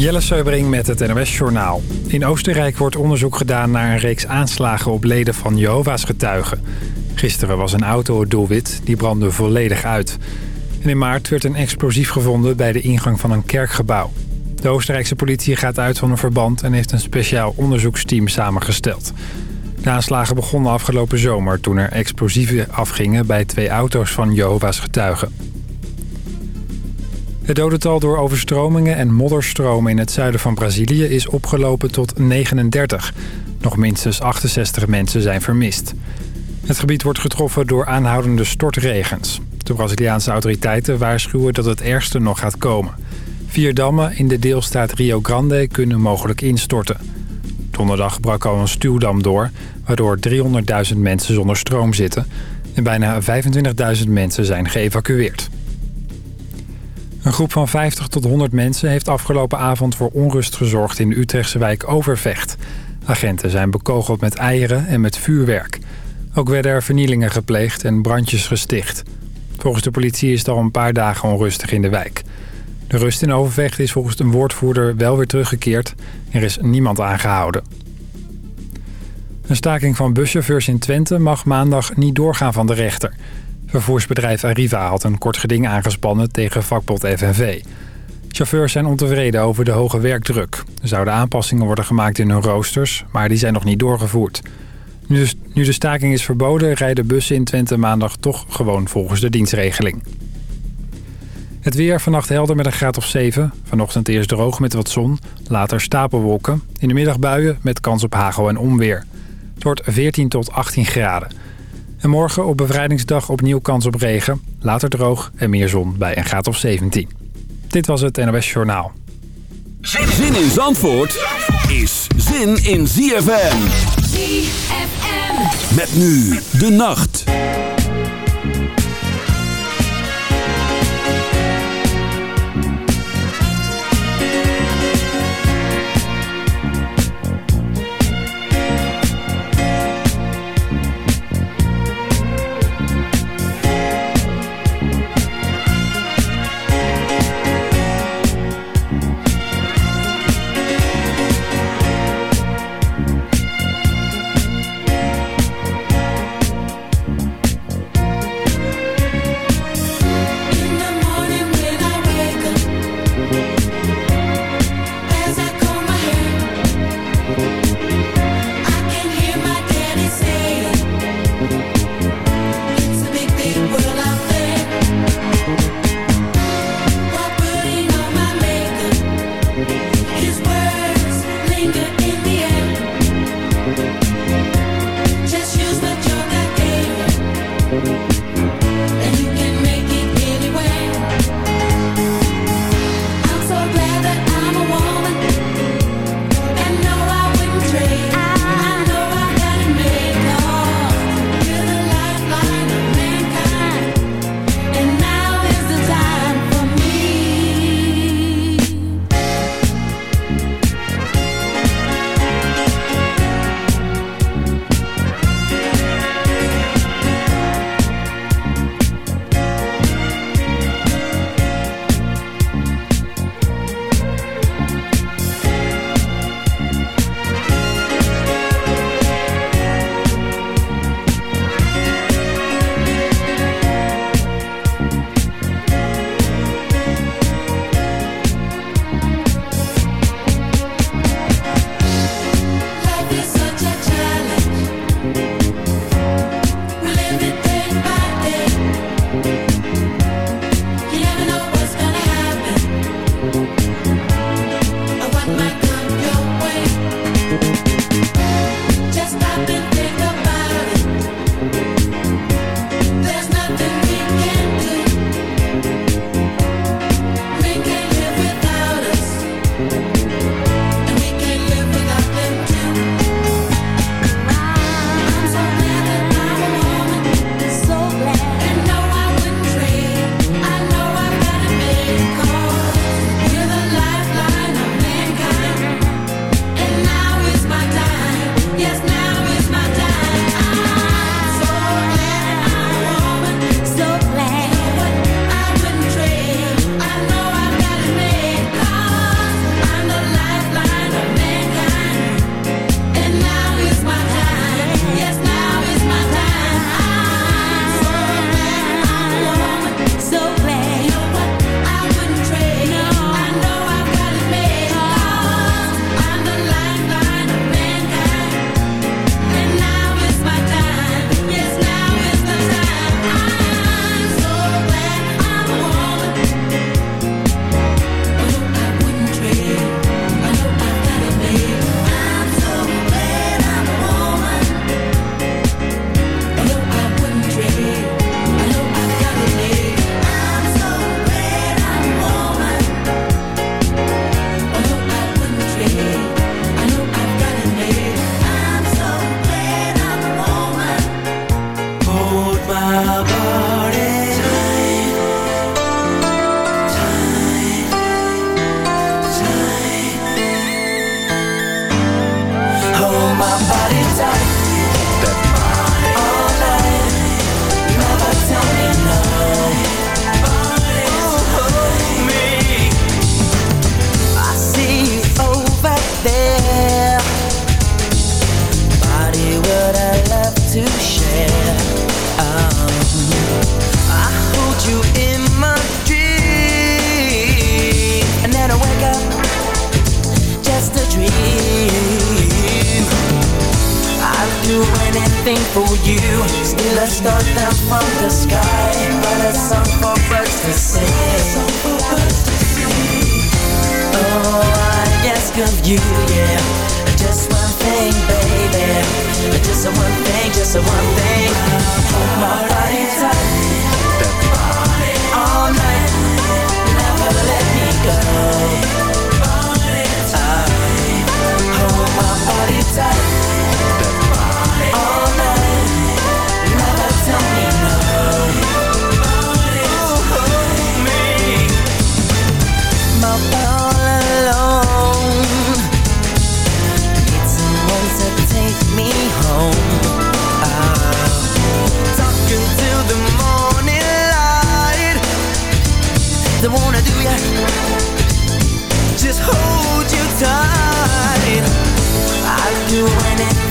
Jelle Seubering met het NOS Journaal. In Oostenrijk wordt onderzoek gedaan naar een reeks aanslagen op leden van Jehovah's getuigen. Gisteren was een auto het doelwit, die brandde volledig uit. En in maart werd een explosief gevonden bij de ingang van een kerkgebouw. De Oostenrijkse politie gaat uit van een verband en heeft een speciaal onderzoeksteam samengesteld. De aanslagen begonnen afgelopen zomer toen er explosieven afgingen bij twee auto's van Jehovah's getuigen. Het dodental door overstromingen en modderstromen in het zuiden van Brazilië is opgelopen tot 39. Nog minstens 68 mensen zijn vermist. Het gebied wordt getroffen door aanhoudende stortregens. De Braziliaanse autoriteiten waarschuwen dat het ergste nog gaat komen. Vier dammen in de deelstaat Rio Grande kunnen mogelijk instorten. Donderdag brak al een stuwdam door, waardoor 300.000 mensen zonder stroom zitten... en bijna 25.000 mensen zijn geëvacueerd. Een groep van 50 tot 100 mensen heeft afgelopen avond voor onrust gezorgd in de Utrechtse wijk Overvecht. Agenten zijn bekogeld met eieren en met vuurwerk. Ook werden er vernielingen gepleegd en brandjes gesticht. Volgens de politie is het al een paar dagen onrustig in de wijk. De rust in Overvecht is volgens een woordvoerder wel weer teruggekeerd. Er is niemand aangehouden. Een staking van buschauffeurs in Twente mag maandag niet doorgaan van de rechter. Vervoersbedrijf Arriva had een kort geding aangespannen tegen vakbond FNV. Chauffeurs zijn ontevreden over de hoge werkdruk. Er zouden aanpassingen worden gemaakt in hun roosters, maar die zijn nog niet doorgevoerd. Nu de staking is verboden, rijden bussen in Twente maandag toch gewoon volgens de dienstregeling. Het weer vannacht helder met een graad of 7. Vanochtend eerst droog met wat zon, later stapelwolken. In de middag buien met kans op hagel en onweer. Het wordt 14 tot 18 graden. En morgen op bevrijdingsdag opnieuw kans op regen. Later droog en meer zon bij een graad of 17. Dit was het NOS Journaal. Zin in Zandvoort is zin in ZFM. ZFM. Met nu de nacht.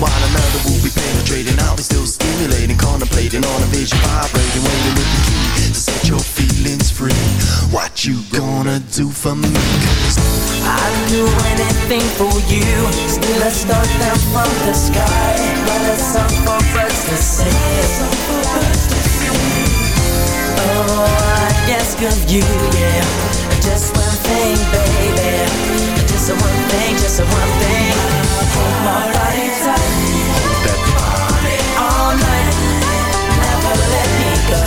while another will be penetrating I'll be still stimulating, contemplating on a vision Vibrating, waiting with the key To set your feelings free. What you gonna do for me? Cause I'd do anything for you. Still a star down from the sky But a song for birds to sing. Oh, I ask of you, yeah. Just one thing, baby Just one thing, just one thing. Hold my body tight All night. Never let me go.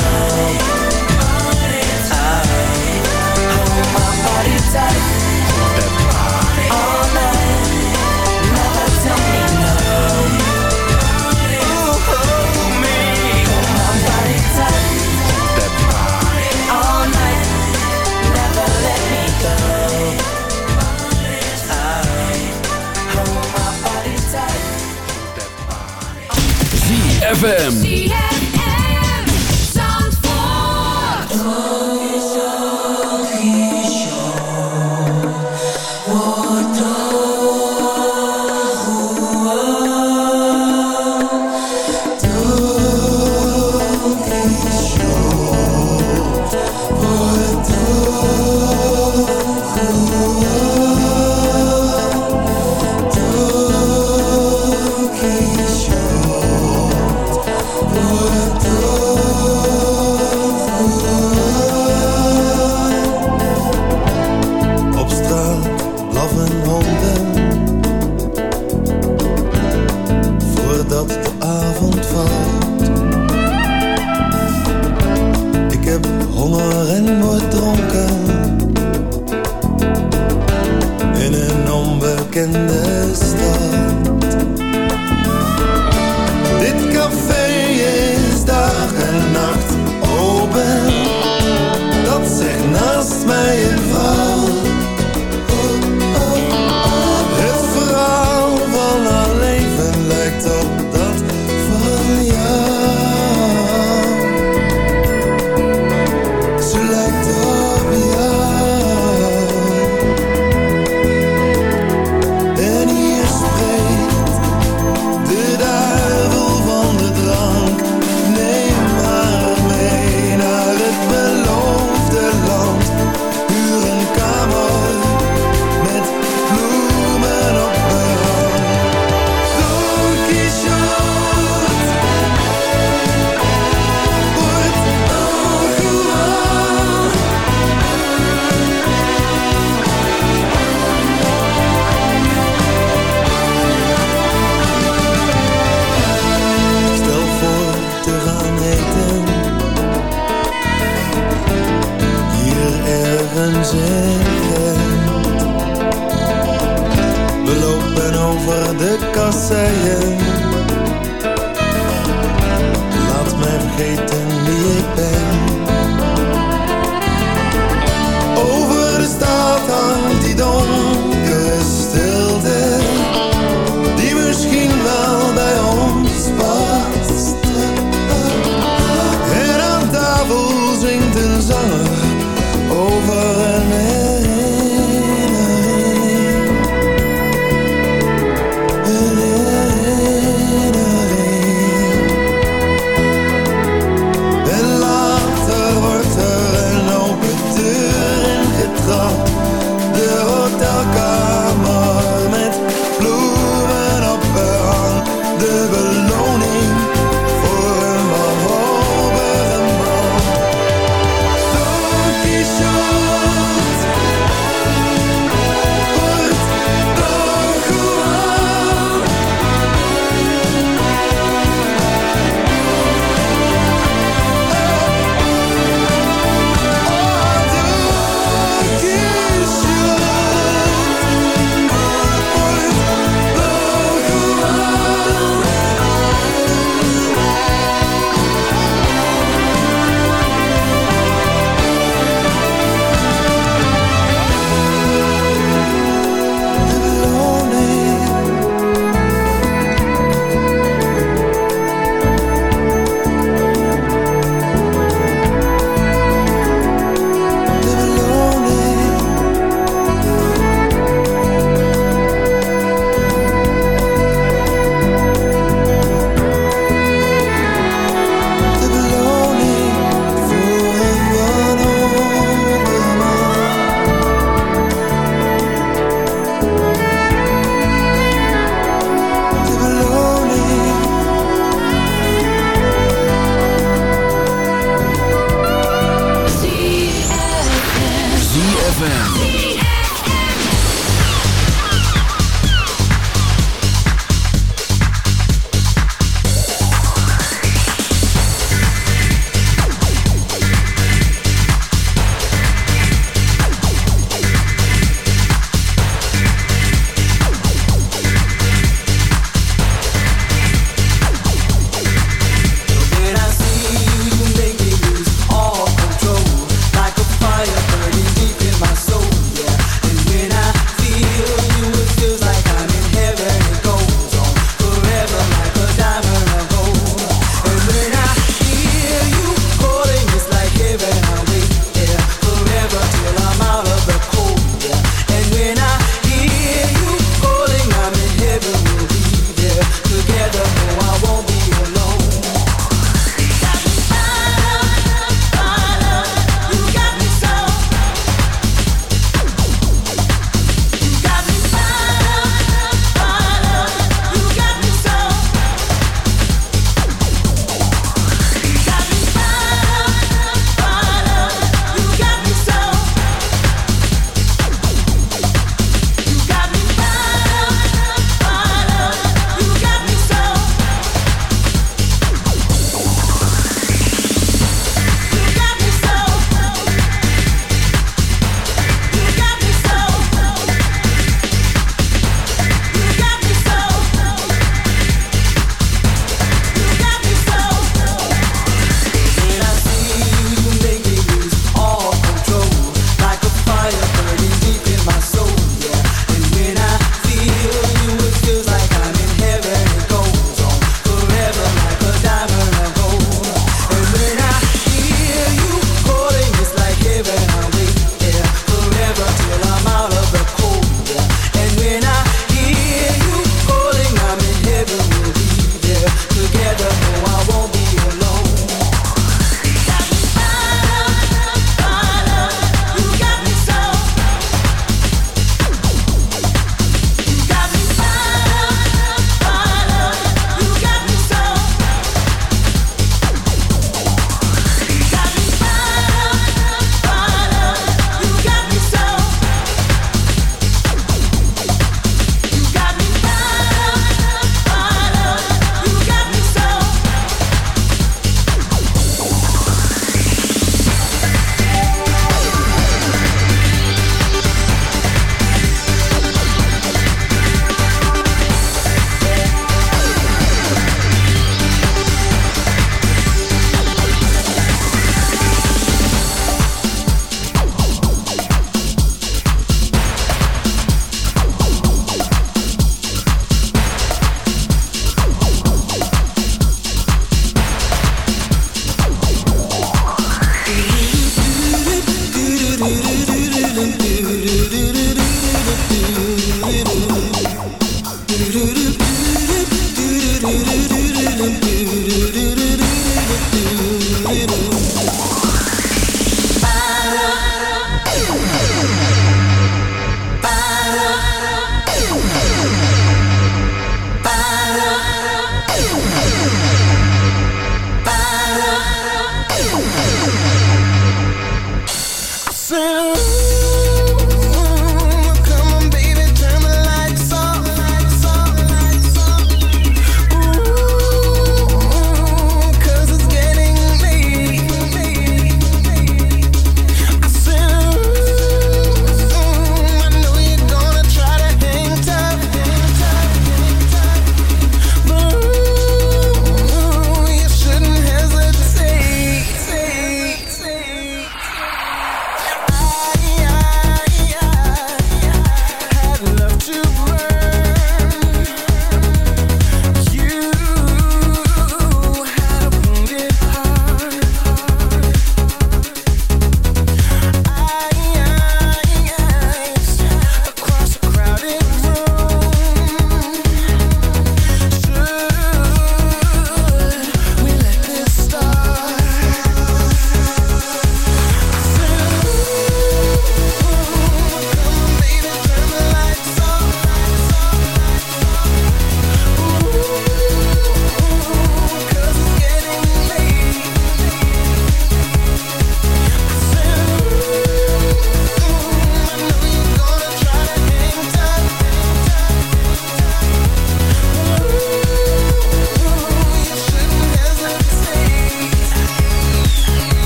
Hold my body tight ZFM.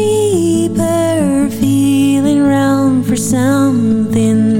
deeper, feeling round for something.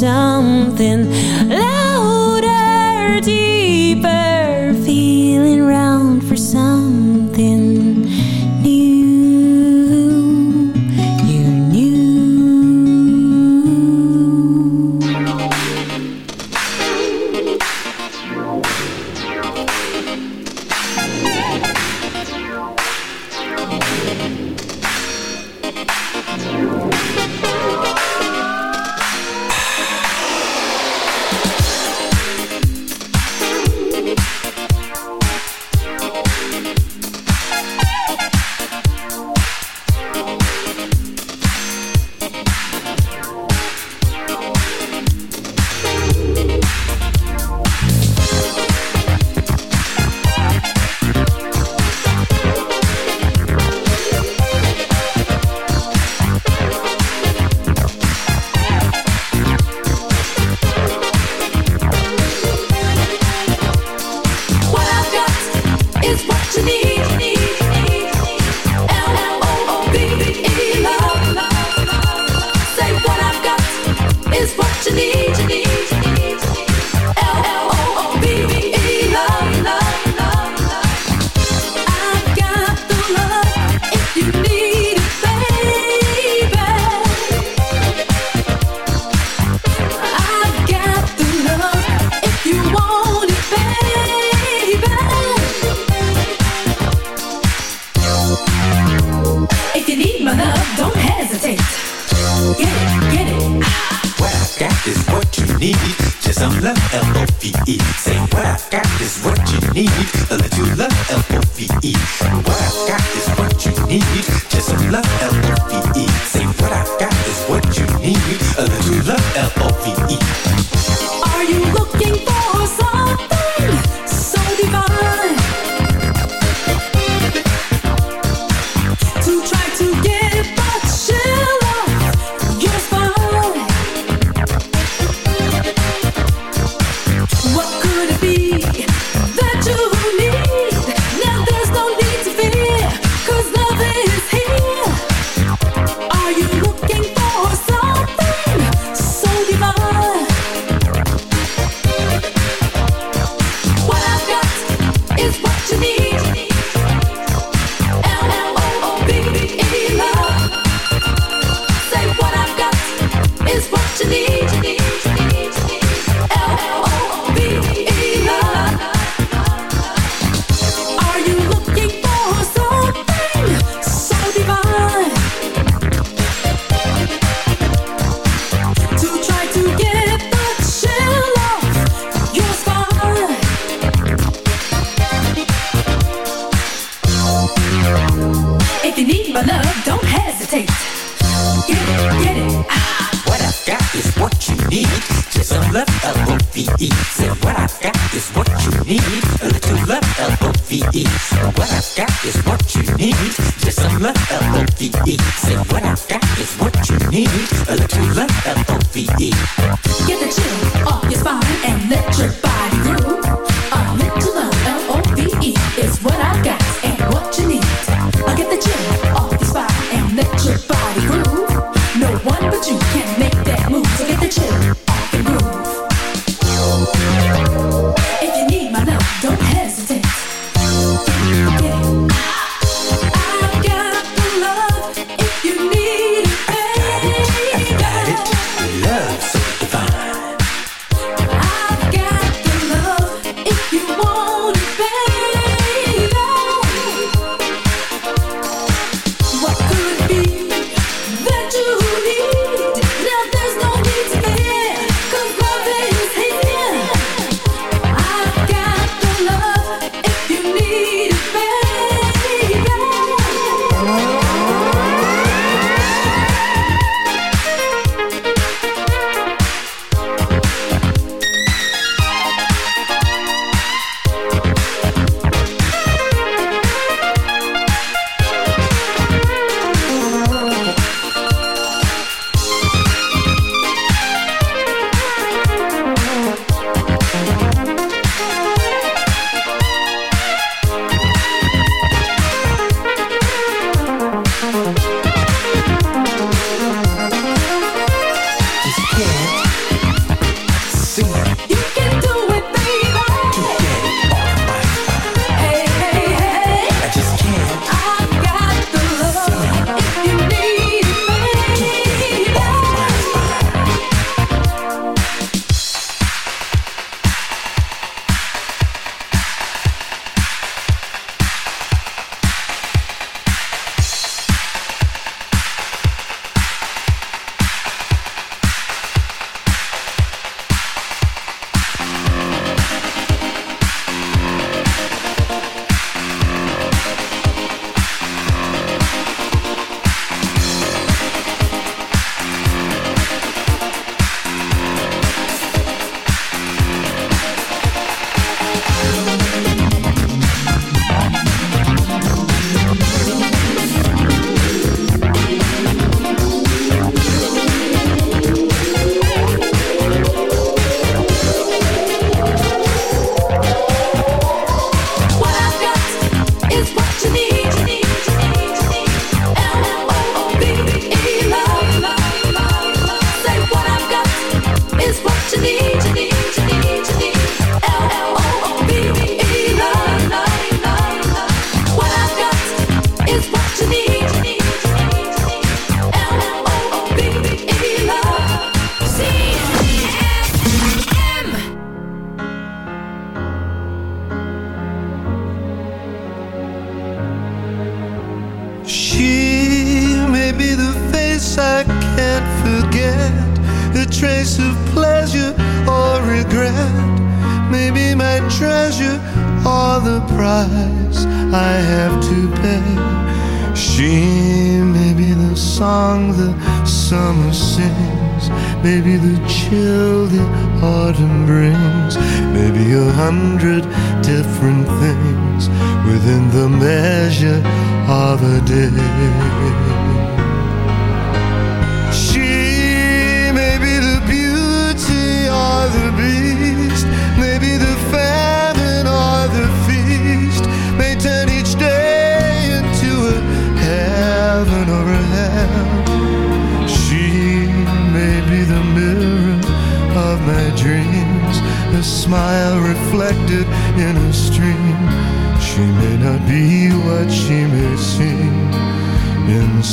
something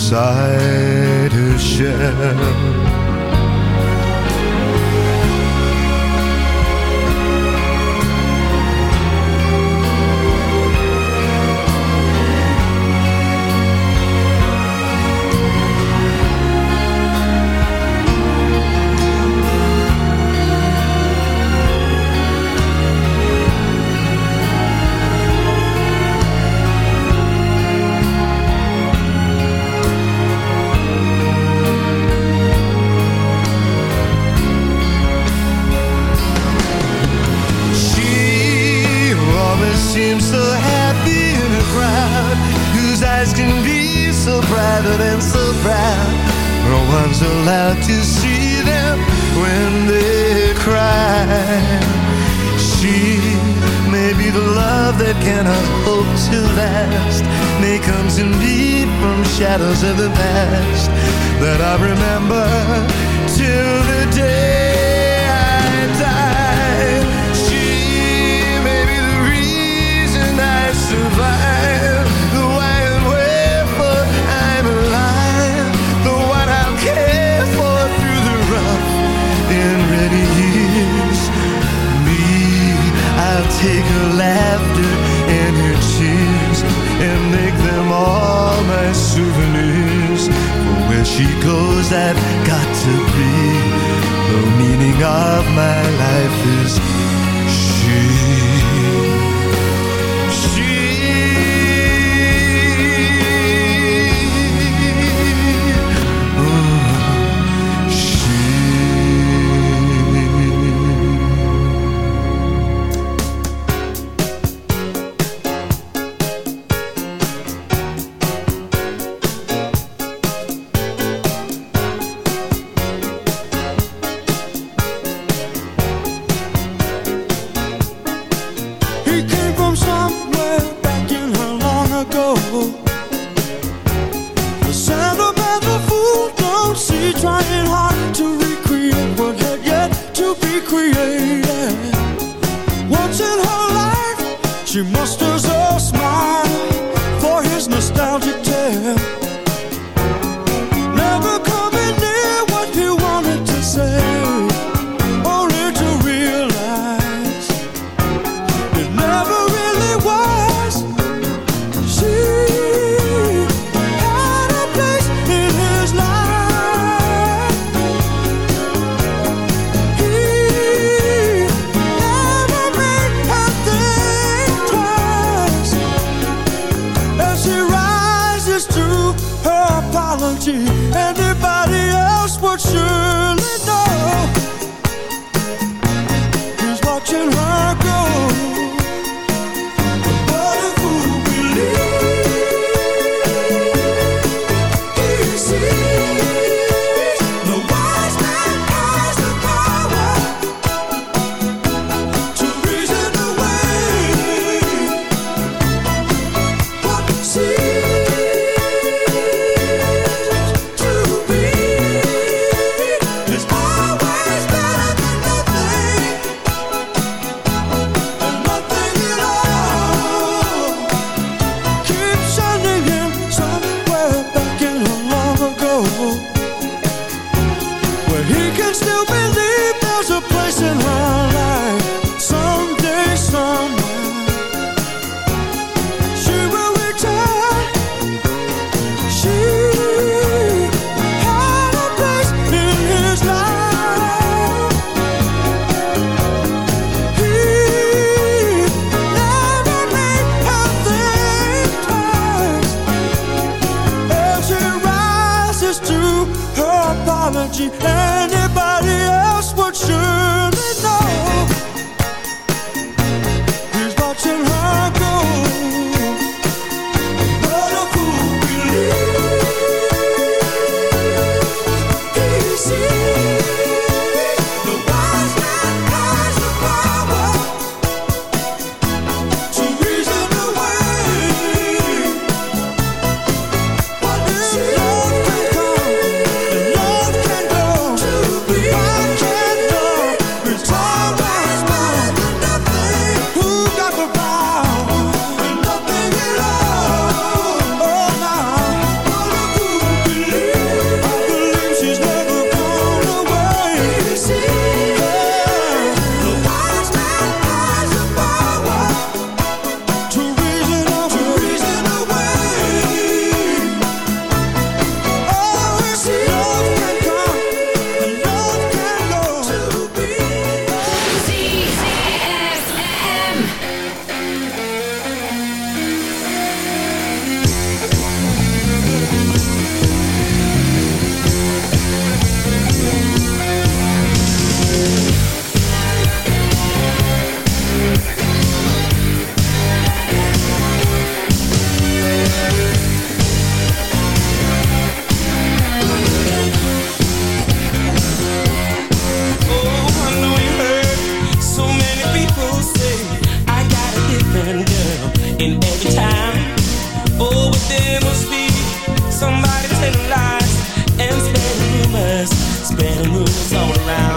inside her shell. She musters a smile for every time. Oh, but must be somebody telling lies and spreading rumors, spreading rumors all around.